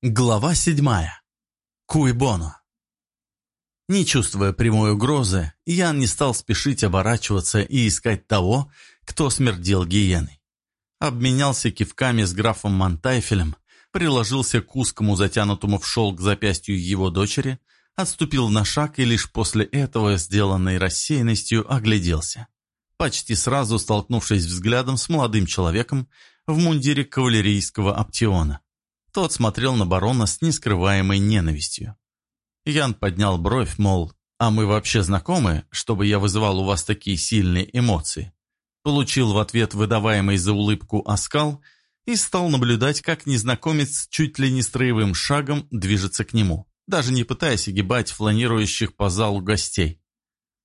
Глава седьмая. Куйбоно. Не чувствуя прямой угрозы, Ян не стал спешить оборачиваться и искать того, кто смердел гиеной. Обменялся кивками с графом Монтайфелем, приложился к узкому затянутому в шелк запястью его дочери, отступил на шаг и лишь после этого, сделанной рассеянностью, огляделся. Почти сразу столкнувшись взглядом с молодым человеком в мундире кавалерийского оптиона. Тот смотрел на барона с нескрываемой ненавистью. Ян поднял бровь, мол, «А мы вообще знакомы, чтобы я вызывал у вас такие сильные эмоции?» Получил в ответ выдаваемый за улыбку оскал и стал наблюдать, как незнакомец чуть ли не строевым шагом движется к нему, даже не пытаясь огибать фланирующих по залу гостей.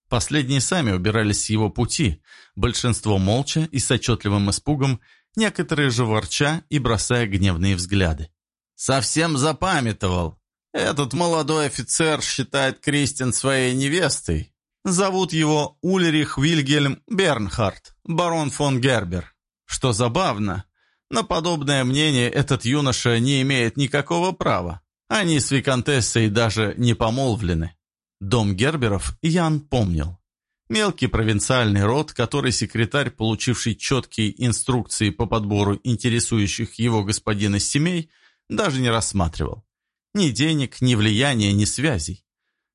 Последние сами убирались с его пути, большинство молча и с отчетливым испугом, некоторые же ворча и бросая гневные взгляды. Совсем запамятовал. Этот молодой офицер считает Кристин своей невестой. Зовут его Ульрих Вильгельм Бернхард, барон фон Гербер. Что забавно, на подобное мнение этот юноша не имеет никакого права. Они с Викантессой даже не помолвлены. Дом Герберов Ян помнил. Мелкий провинциальный род, который секретарь, получивший четкие инструкции по подбору интересующих его господина семей – даже не рассматривал. Ни денег, ни влияния, ни связей.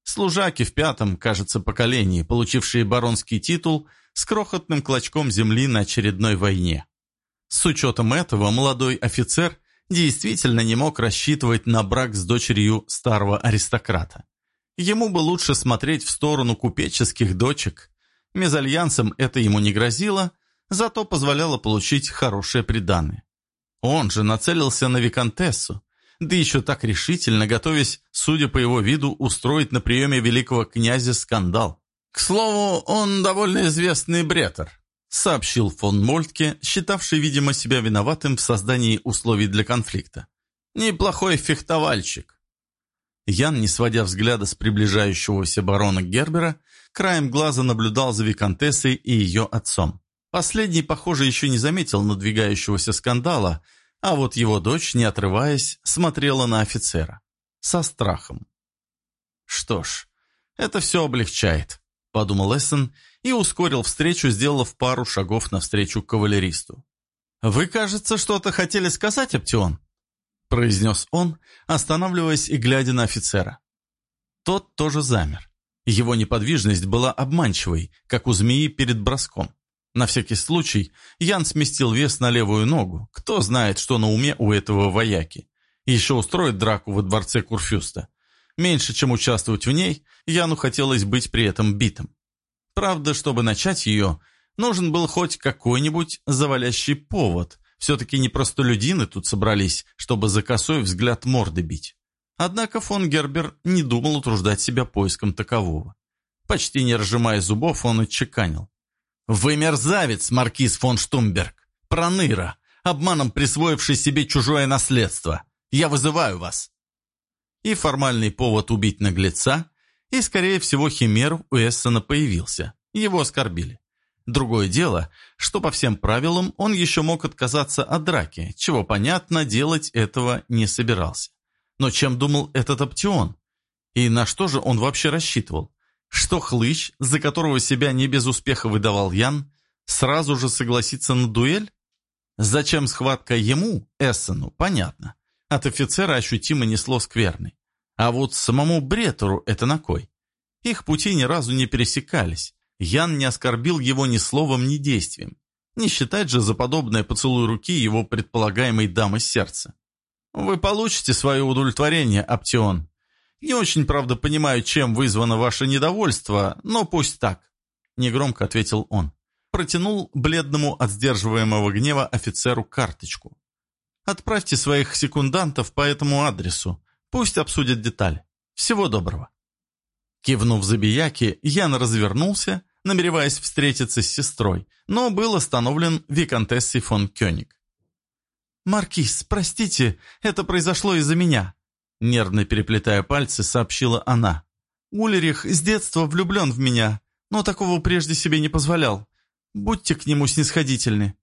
Служаки в пятом, кажется, поколении, получившие баронский титул с крохотным клочком земли на очередной войне. С учетом этого молодой офицер действительно не мог рассчитывать на брак с дочерью старого аристократа. Ему бы лучше смотреть в сторону купеческих дочек. Мезальянсом это ему не грозило, зато позволяло получить хорошее приданное. Он же нацелился на Викантессу, да еще так решительно, готовясь, судя по его виду, устроить на приеме великого князя скандал. «К слову, он довольно известный бретер», сообщил фон Мольтке, считавший, видимо, себя виноватым в создании условий для конфликта. «Неплохой фехтовальщик». Ян, не сводя взгляда с приближающегося барона Гербера, краем глаза наблюдал за Викантессой и ее отцом. Последний, похоже, еще не заметил надвигающегося скандала, а вот его дочь, не отрываясь, смотрела на офицера. Со страхом. «Что ж, это все облегчает», — подумал Эссен и ускорил встречу, сделав пару шагов навстречу кавалеристу. «Вы, кажется, что-то хотели сказать, Аптион?» — произнес он, останавливаясь и глядя на офицера. Тот тоже замер. Его неподвижность была обманчивой, как у змеи перед броском. На всякий случай Ян сместил вес на левую ногу. Кто знает, что на уме у этого вояки. Еще устроит драку во дворце Курфюста. Меньше, чем участвовать в ней, Яну хотелось быть при этом битым. Правда, чтобы начать ее, нужен был хоть какой-нибудь завалящий повод. Все-таки не простолюдины тут собрались, чтобы за косой взгляд морды бить. Однако фон Гербер не думал утруждать себя поиском такового. Почти не разжимая зубов, он отчеканил. «Вы мерзавец, маркиз фон Штумберг! Проныра, обманом присвоивший себе чужое наследство! Я вызываю вас!» И формальный повод убить наглеца, и, скорее всего, химер у Эссена появился. Его оскорбили. Другое дело, что по всем правилам он еще мог отказаться от драки, чего, понятно, делать этого не собирался. Но чем думал этот оптион? И на что же он вообще рассчитывал? Что хлыщ, за которого себя не без успеха выдавал Ян, сразу же согласится на дуэль? Зачем схватка ему, Эссену, понятно. От офицера ощутимо несло скверный. А вот самому Бретору это на кой? Их пути ни разу не пересекались. Ян не оскорбил его ни словом, ни действием. Не считать же за подобное поцелуй руки его предполагаемой дамы сердца. «Вы получите свое удовлетворение, Аптион», не очень, правда, понимаю, чем вызвано ваше недовольство, но пусть так», — негромко ответил он. Протянул бледному от сдерживаемого гнева офицеру карточку. «Отправьте своих секундантов по этому адресу. Пусть обсудят детали. Всего доброго». Кивнув забияки, Ян развернулся, намереваясь встретиться с сестрой, но был остановлен виконтессой фон Кёник. «Маркиз, простите, это произошло из-за меня», Нервно переплетая пальцы, сообщила она. «Улерих с детства влюблен в меня, но такого прежде себе не позволял. Будьте к нему снисходительны».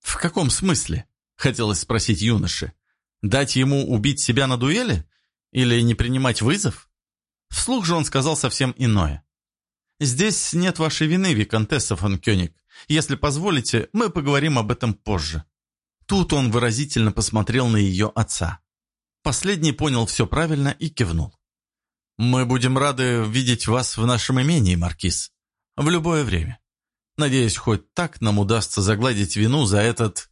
«В каком смысле?» — хотелось спросить юноши. Дать ему убить себя на дуэли? Или не принимать вызов? Вслух же он сказал совсем иное. «Здесь нет вашей вины, Викантесса фон Кёник. Если позволите, мы поговорим об этом позже». Тут он выразительно посмотрел на ее отца. Последний понял все правильно и кивнул. «Мы будем рады видеть вас в нашем имении, Маркиз. В любое время. Надеюсь, хоть так нам удастся загладить вину за этот...»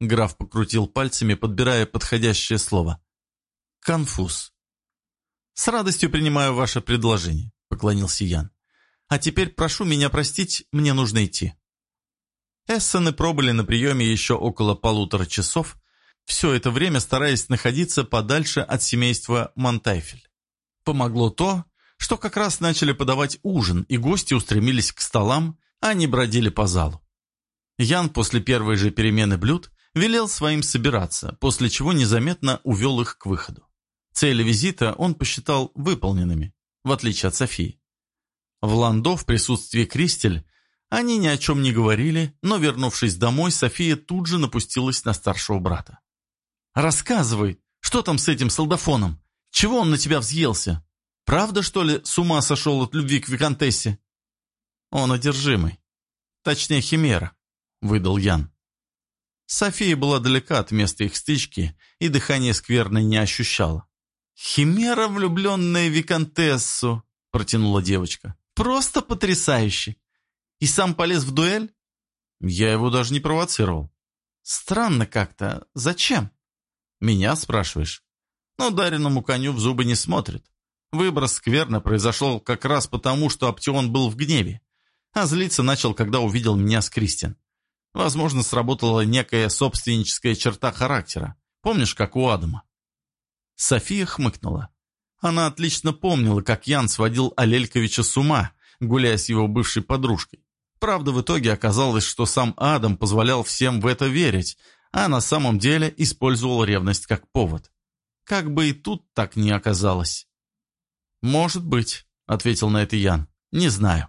Граф покрутил пальцами, подбирая подходящее слово. «Конфуз». «С радостью принимаю ваше предложение», — поклонился Ян. «А теперь прошу меня простить, мне нужно идти». Эссены пробыли на приеме еще около полутора часов, все это время стараясь находиться подальше от семейства Монтайфель. Помогло то, что как раз начали подавать ужин, и гости устремились к столам, а не бродили по залу. Ян после первой же перемены блюд велел своим собираться, после чего незаметно увел их к выходу. Цели визита он посчитал выполненными, в отличие от Софии. В Ландо в присутствии Кристель они ни о чем не говорили, но, вернувшись домой, София тут же напустилась на старшего брата. «Рассказывай, что там с этим солдафоном? Чего он на тебя взъелся? Правда, что ли, с ума сошел от любви к Викантессе?» «Он одержимый. Точнее, химера», — выдал Ян. София была далека от места их стычки и дыхание скверно не ощущала. «Химера, влюбленная в Викантессу», — протянула девочка. «Просто потрясающе! И сам полез в дуэль? Я его даже не провоцировал. Странно как-то. Зачем? Меня спрашиваешь? Но дареному коню в зубы не смотрит. Выброс скверно произошел как раз потому, что Аптеон был в гневе. А злиться начал, когда увидел меня с Кристин. Возможно, сработала некая собственническая черта характера. Помнишь, как у Адама? София хмыкнула. Она отлично помнила, как Ян сводил Алельковича с ума, гуляя с его бывшей подружкой. Правда, в итоге оказалось, что сам Адам позволял всем в это верить, а на самом деле использовал ревность как повод. Как бы и тут так не оказалось. «Может быть», — ответил на это Ян. «Не знаю.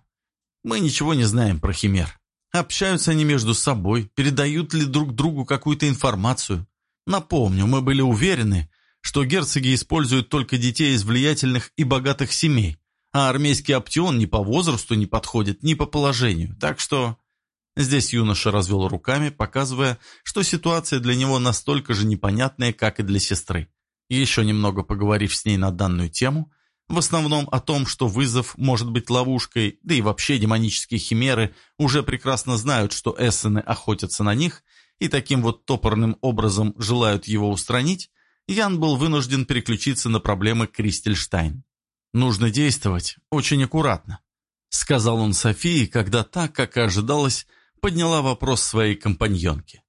Мы ничего не знаем про химер. Общаются они между собой, передают ли друг другу какую-то информацию. Напомню, мы были уверены, что герцоги используют только детей из влиятельных и богатых семей, а армейский оптион ни по возрасту не подходит, ни по положению. Так что... Здесь юноша развел руками, показывая, что ситуация для него настолько же непонятная, как и для сестры. еще немного поговорив с ней на данную тему, в основном о том, что вызов может быть ловушкой, да и вообще демонические химеры уже прекрасно знают, что эссены охотятся на них и таким вот топорным образом желают его устранить, Ян был вынужден переключиться на проблемы Кристельштайн. «Нужно действовать очень аккуратно», — сказал он Софии, когда та, как и ожидалось, подняла вопрос своей компаньонке.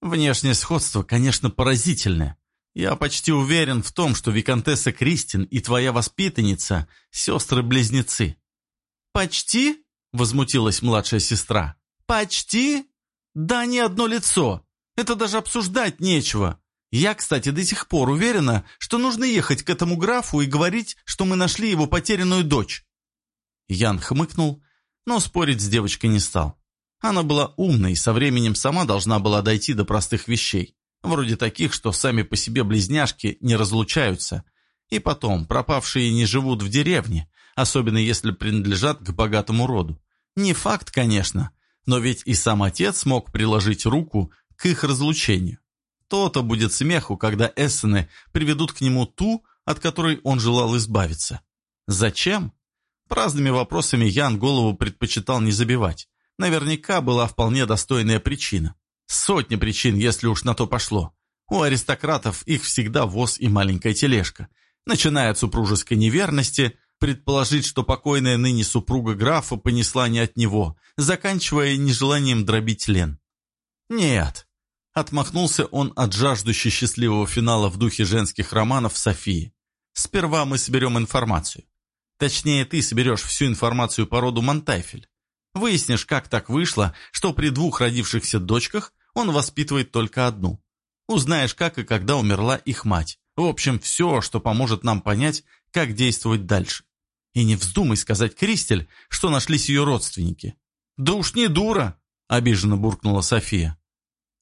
«Внешнее сходство, конечно, поразительное. Я почти уверен в том, что Викантесса Кристин и твоя воспитанница — сестры-близнецы». «Почти?» — возмутилась младшая сестра. «Почти? Да не одно лицо. Это даже обсуждать нечего. Я, кстати, до сих пор уверена, что нужно ехать к этому графу и говорить, что мы нашли его потерянную дочь». Ян хмыкнул, но спорить с девочкой не стал. Она была умной и со временем сама должна была дойти до простых вещей, вроде таких, что сами по себе близняшки не разлучаются, и потом пропавшие не живут в деревне, особенно если принадлежат к богатому роду. Не факт, конечно, но ведь и сам отец мог приложить руку к их разлучению. То-то будет смеху, когда эссены приведут к нему ту, от которой он желал избавиться. Зачем? Праздными вопросами Ян голову предпочитал не забивать. Наверняка была вполне достойная причина. Сотни причин, если уж на то пошло. У аристократов их всегда воз и маленькая тележка. Начиная от супружеской неверности, предположить, что покойная ныне супруга графа понесла не от него, заканчивая нежеланием дробить Лен. Нет, Отмахнулся он от жаждущей счастливого финала в духе женских романов Софии. «Сперва мы соберем информацию. Точнее, ты соберешь всю информацию по роду Монтайфель. Выяснишь, как так вышло, что при двух родившихся дочках он воспитывает только одну. Узнаешь, как и когда умерла их мать. В общем, все, что поможет нам понять, как действовать дальше. И не вздумай сказать Кристель, что нашлись ее родственники. «Да уж не дура!» – обиженно буркнула София.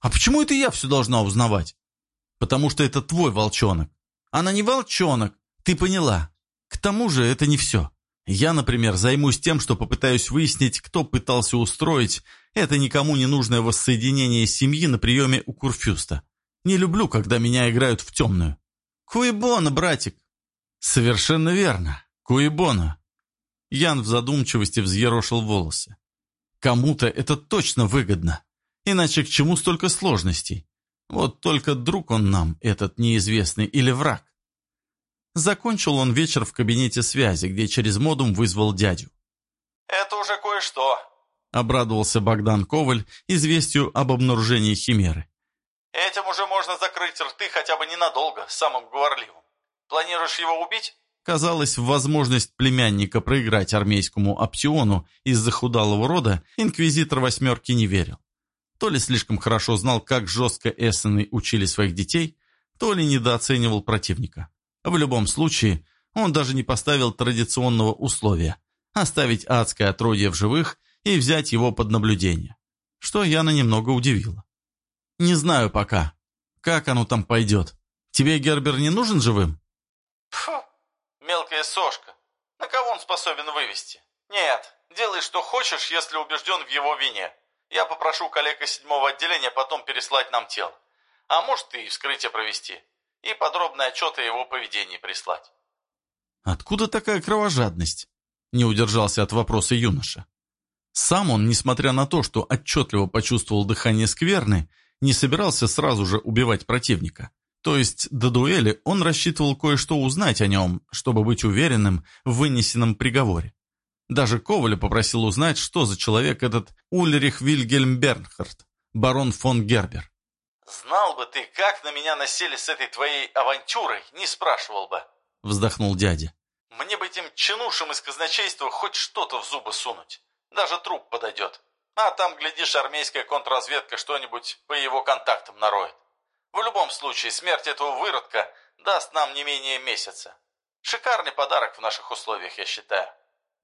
«А почему это я все должна узнавать?» потому что это твой волчонок. Она не волчонок, ты поняла. К тому же это не все. Я, например, займусь тем, что попытаюсь выяснить, кто пытался устроить это никому не нужное воссоединение семьи на приеме у Курфюста. Не люблю, когда меня играют в темную. Куибона, братик. Совершенно верно. Куибона. Ян в задумчивости взъерошил волосы. Кому-то это точно выгодно. Иначе к чему столько сложностей? Вот только друг он нам, этот неизвестный, или враг. Закончил он вечер в кабинете связи, где через модум вызвал дядю. «Это уже кое-что», — обрадовался Богдан Коваль известию об обнаружении Химеры. «Этим уже можно закрыть рты хотя бы ненадолго, самым говорливым. Планируешь его убить?» Казалось, в возможность племянника проиграть армейскому опциону из захудалого рода инквизитор «восьмерки» не верил. То ли слишком хорошо знал, как жестко Эссены учили своих детей, то ли недооценивал противника. В любом случае, он даже не поставил традиционного условия – оставить адское отродье в живых и взять его под наблюдение, что Яна немного удивило. «Не знаю пока, как оно там пойдет. Тебе Гербер не нужен живым?» «Фу, мелкая сошка. На кого он способен вывести? Нет, делай что хочешь, если убежден в его вине. Я попрошу коллег из седьмого отделения потом переслать нам тело. А может и вскрытие провести. И подробный отчет о его поведении прислать. Откуда такая кровожадность? Не удержался от вопроса юноша. Сам он, несмотря на то, что отчетливо почувствовал дыхание скверны, не собирался сразу же убивать противника. То есть до дуэли он рассчитывал кое-что узнать о нем, чтобы быть уверенным в вынесенном приговоре. Даже Коваля попросил узнать, что за человек этот Ульрих Вильгельм Бернхард, барон фон Гербер. «Знал бы ты, как на меня насели с этой твоей авантюрой, не спрашивал бы», — вздохнул дядя. «Мне бы этим чинушам из казначейства хоть что-то в зубы сунуть. Даже труп подойдет. А там, глядишь, армейская контрразведка что-нибудь по его контактам нароет. В любом случае, смерть этого выродка даст нам не менее месяца. Шикарный подарок в наших условиях, я считаю».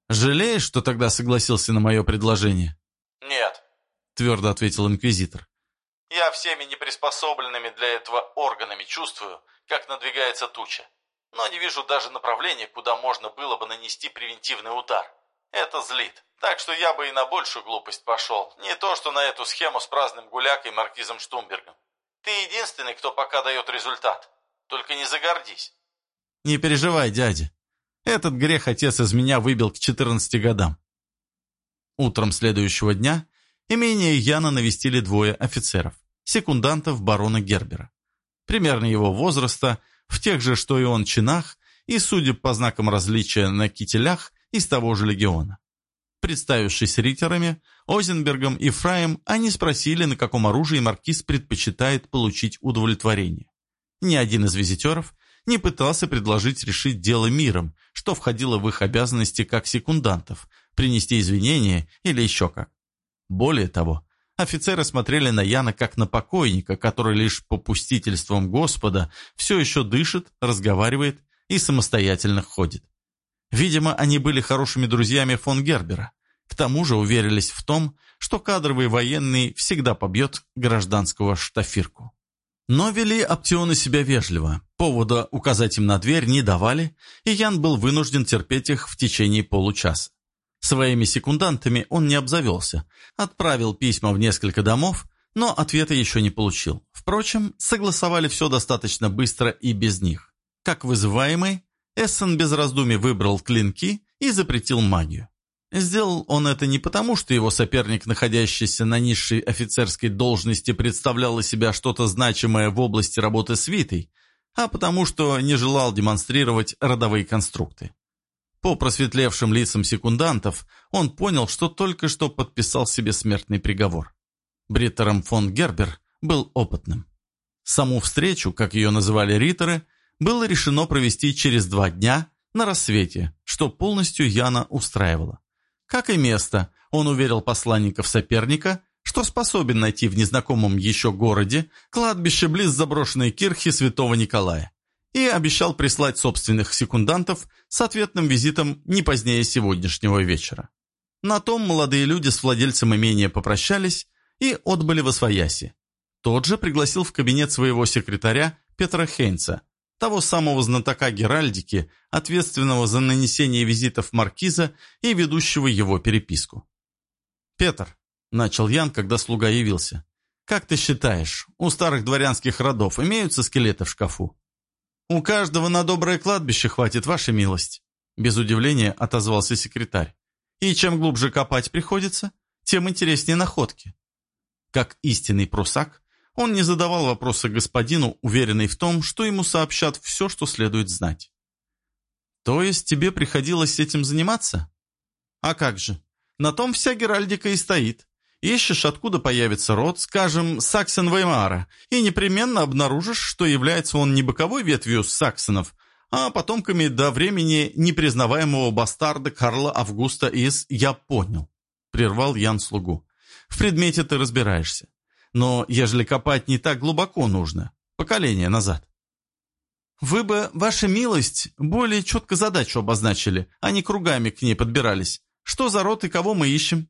«Жалеешь, что тогда согласился на мое предложение?» «Нет», — твердо ответил инквизитор. «Я всеми неприспособленными для этого органами чувствую, как надвигается туча, но не вижу даже направления, куда можно было бы нанести превентивный удар. Это злит, так что я бы и на большую глупость пошел, не то что на эту схему с праздным гулякой Маркизом Штумбергом. Ты единственный, кто пока дает результат, только не загордись». «Не переживай, дядя, этот грех отец из меня выбил к 14 годам. Утром следующего дня имение Яна навестили двое офицеров, секундантов барона Гербера. Примерно его возраста, в тех же, что и он, чинах, и, судя по знакам различия на кителях, из того же легиона. Представившись ритерами, Озенбергом и Фраем, они спросили, на каком оружии маркиз предпочитает получить удовлетворение. Ни один из визитеров не пытался предложить решить дело миром, что входило в их обязанности как секундантов, принести извинения или еще как. Более того, офицеры смотрели на Яна как на покойника, который лишь попустительством Господа все еще дышит, разговаривает и самостоятельно ходит. Видимо, они были хорошими друзьями фон Гербера. К тому же уверились в том, что кадровый военный всегда побьет гражданского штафирку. Но вели опционы себя вежливо, повода указать им на дверь не давали, и Ян был вынужден терпеть их в течение получаса. Своими секундантами он не обзавелся, отправил письма в несколько домов, но ответа еще не получил. Впрочем, согласовали все достаточно быстро и без них. Как вызываемый, Эссен без раздумий выбрал клинки и запретил магию. Сделал он это не потому, что его соперник, находящийся на низшей офицерской должности, представлял из себя что-то значимое в области работы с Витой, а потому что не желал демонстрировать родовые конструкты. По просветлевшим лицам секундантов он понял, что только что подписал себе смертный приговор. Бриттером фон Гербер был опытным. Саму встречу, как ее называли риторы, было решено провести через два дня на рассвете, что полностью Яна устраивало. Как и место, он уверил посланников соперника, что способен найти в незнакомом еще городе кладбище близ заброшенной кирхи святого Николая и обещал прислать собственных секундантов с ответным визитом не позднее сегодняшнего вечера. На том молодые люди с владельцем имения попрощались и отбыли во свояси. Тот же пригласил в кабинет своего секретаря Петра Хейнца, того самого знатока Геральдики, ответственного за нанесение визитов Маркиза и ведущего его переписку. «Петр», — начал Ян, когда слуга явился, — «как ты считаешь, у старых дворянских родов имеются скелеты в шкафу?» «У каждого на доброе кладбище хватит, ваша милость», — без удивления отозвался секретарь. «И чем глубже копать приходится, тем интереснее находки». Как истинный прусак, он не задавал вопроса господину, уверенный в том, что ему сообщат все, что следует знать. «То есть тебе приходилось этим заниматься?» «А как же? На том вся Геральдика и стоит. Ищешь, откуда появится род, скажем, Саксен-Веймара, и непременно обнаружишь, что является он не боковой ветвью саксонов, а потомками до времени непризнаваемого бастарда Карла Августа из «Я понял», — прервал Ян слугу. «В предмете ты разбираешься. Но ежели копать не так глубоко нужно, поколение назад. Вы бы, ваша милость, более четко задачу обозначили, а не кругами к ней подбирались. Что за род и кого мы ищем?»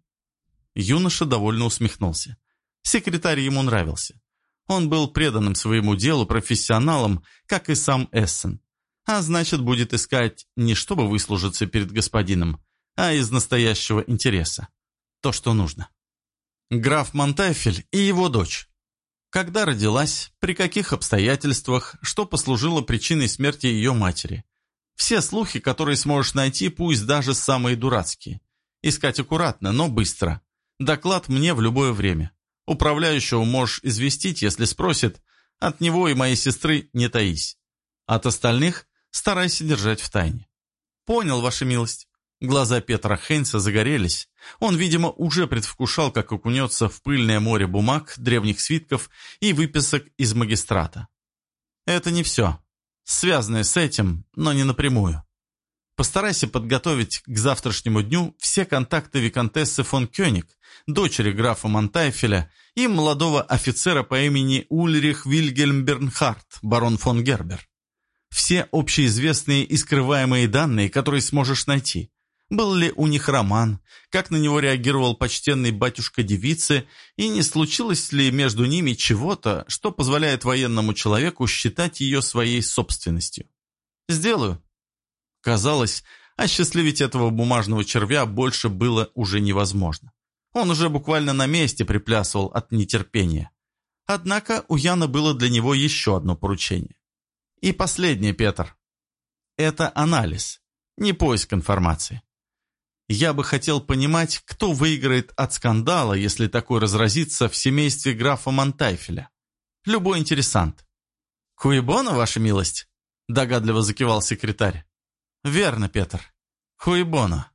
Юноша довольно усмехнулся. Секретарь ему нравился. Он был преданным своему делу профессионалом, как и сам Эссен. А значит, будет искать не чтобы выслужиться перед господином, а из настоящего интереса. То, что нужно. Граф Монтайфель и его дочь. Когда родилась, при каких обстоятельствах, что послужило причиной смерти ее матери. Все слухи, которые сможешь найти, пусть даже самые дурацкие. Искать аккуратно, но быстро. Доклад мне в любое время. Управляющего можешь известить, если спросит. От него и моей сестры не таись. От остальных старайся держать в тайне. Понял, ваша милость. Глаза Петра Хейнса загорелись. Он, видимо, уже предвкушал, как окунется в пыльное море бумаг, древних свитков и выписок из магистрата. Это не все. Связанное с этим, но не напрямую. Постарайся подготовить к завтрашнему дню все контакты виконтессы фон Кёник, дочери графа Монтайфеля и молодого офицера по имени Ульрих Вильгельм Бернхард, барон фон Гербер. Все общеизвестные и скрываемые данные, которые сможешь найти. Был ли у них роман, как на него реагировал почтенный батюшка девицы, и не случилось ли между ними чего-то, что позволяет военному человеку считать ее своей собственностью. «Сделаю». Казалось, осчастливить этого бумажного червя больше было уже невозможно. Он уже буквально на месте приплясывал от нетерпения. Однако у Яна было для него еще одно поручение. И последнее, Петр. Это анализ, не поиск информации. Я бы хотел понимать, кто выиграет от скандала, если такой разразится в семействе графа Монтайфеля. Любой интересант. «Хуебона, ваша милость?» – догадливо закивал секретарь. «Верно, Петр. Хуебона».